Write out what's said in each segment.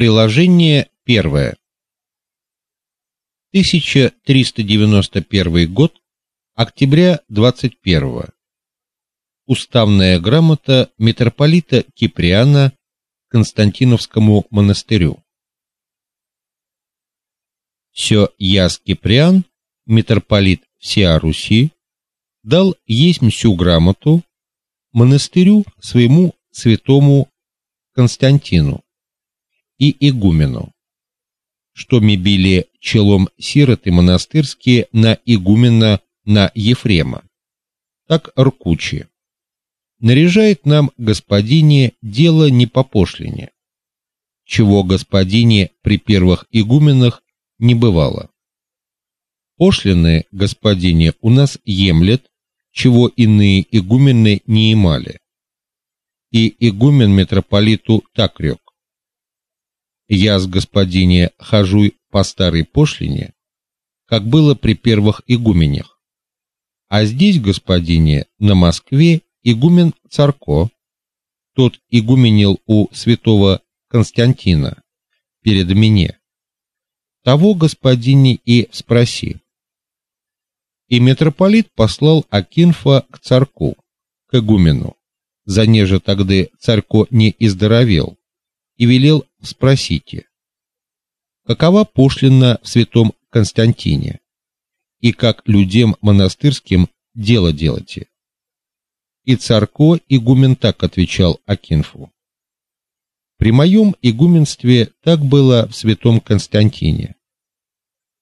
Приложение первое. 1391 год, октября 21. Уставная грамота митрополита Киприана Константиновскому монастырю. Все яс Киприан, митрополит всея Руси, дал есть всю грамоту монастырю своему святому Константину и игумену, что ми били челом сироты монастырские на игумена на Ефрема, так Ркучи. Наряжает нам господине дело не по пошлине, чего господине при первых игуменах не бывало. Пошлины господине у нас емлет, чего иные игумены не имали. И игумен митрополиту так рёк: Я с господине хожу по старой пошлине, как было при первых игуменях. А здесь, господине, на Москве игумен Царко, тот игуменил у святого Константина перед мне. Того господине и спроси. И митрополит послал Акинфа к царку, к игумену, за неже тогда царько не издоровел, и велел спросите, какова пошлина в святом Константине, и как людям монастырским дело делайте. И царько игумен так отвечал Акинфу. При моем игуменстве так было в святом Константине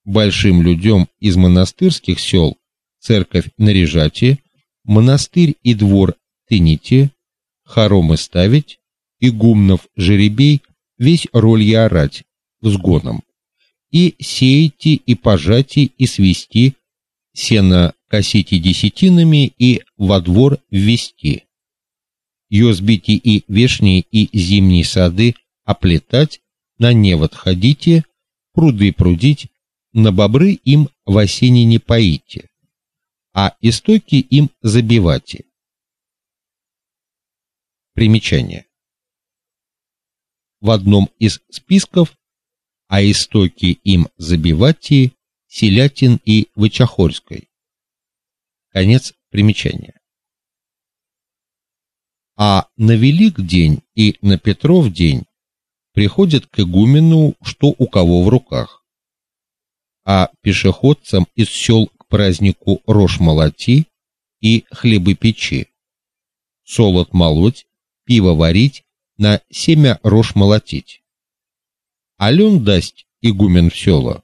большим людям из монастырских сел церковь наряжати, монастырь и двор тыните, хоромы ставить, игумнов жеребей весь роль я орать взгоном, и сеяти и пожати и свести, сено косите десятинами и во двор ввести. Ёзбите и вешние и зимние сады оплетать, на невод ходите, пруды прудить, на бобры им в осени не поите, а истоки им забивайте. Примечание. В одном из списков а истоки им забивати Селятин и Вычахольской. Конец примечания. А на Велик день и на Петров день приходят к игумену, что у кого в руках а пешеходцам из сел к празднику рожь молоти и хлебы печи, солод молоть, пиво варить, на семя рожь молотить. Ален даст игумен в села,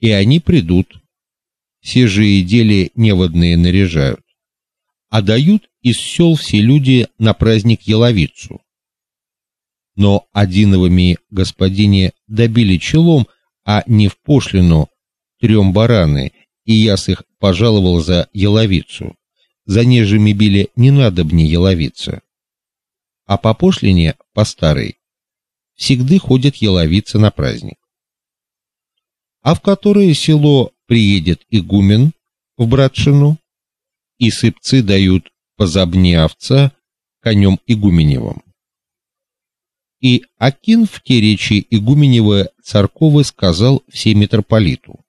и они придут. И дели неводные наряжают, а дают из сел все люди на праздник Еловицу. Но одиновыми господине добили челом, а не в пошлину трем бараны, и яс их пожаловал за еловицу. За нежими били не надо мне еловица. А по пошлине, по старой, всегда ходят еловицы на праздник. А в которое село приедет игумен в братшину, и сыпцы дают по забне овца конем игуменевым. И Акин в те речи игуменева церковы сказал всем митрополиту: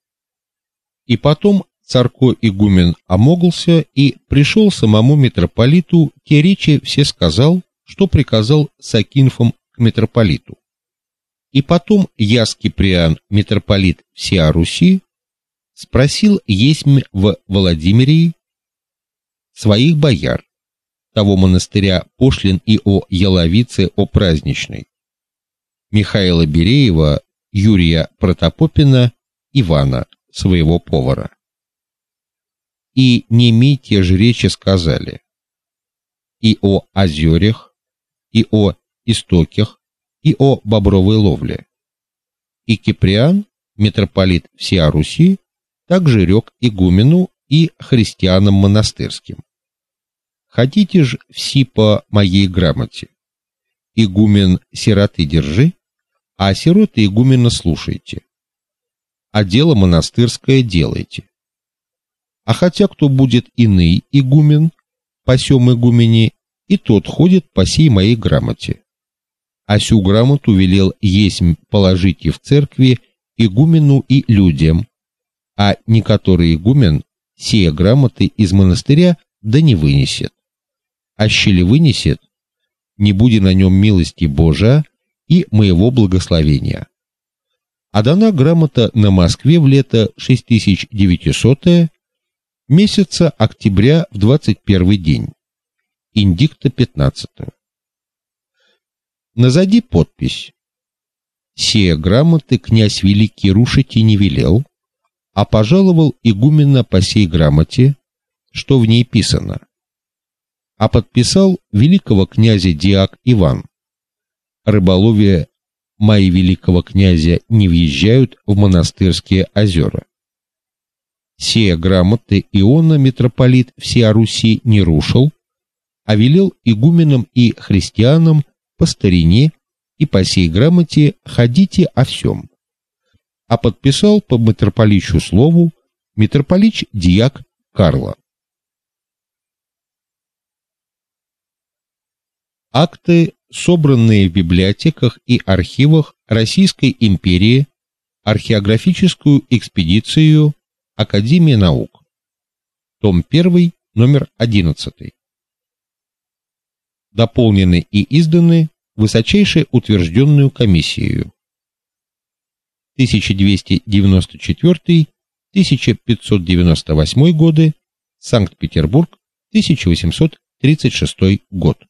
и потом царко игумен омогался и пришел самому митрополиту, те речи все сказал, что приказал Сакинфом к митрополиту. И потом Яс Киприан, митрополит всея Руси, спросил есмь в Владимире своих бояр, того монастыря Пошлин и о Яловице о праздничной, Михаила Береева, Юрия Протопопина, Ивана своего повара. И неми те же речи сказали и о озерах, и о истоках, и о бобровой ловле. И Киприан, митрополит всея Руси, также рек игумену и христианам монастырским. Хотите ж все по моей грамоте. Игумен сироты держи, а сироты игумена слушайте а дело монастырское делайте. А хотя кто будет иный игумен, по сём игумене, и тот ходит по сей моей грамоте. а сю грамоту велел есть положить и в церкви игумену и людям, а некоторый игумен сие грамоты из монастыря да не вынесет. А щели вынесет, не будет на нем милости Божия и моего благословения. А дана грамота на Москве в лето 6900 месяца октября в 21 день. Индикта 15. Назади подпись. Сия грамоты князь великий рушить и не велел, а пожаловал игумена по сей грамоте, что в ней писано. А подписал великого князя Диак Иван. Рыболовие мои великого князя не въезжают в монастырские озера. Сия грамоты Иона митрополит всей Руси не рушил, а велел игуменам и христианам по старине и по сей грамоте ходите о всем. А подписал по митрополичу слову митрополич Диак Карла. Акты, собранные в библиотеках и архивах Российской империи, археографическую экспедицию Академия наук. Том 1, номер 11 дополнены и изданы высочайшей утвержденную комиссией. 1294-1598 годы, Санкт-Петербург, 1836 год.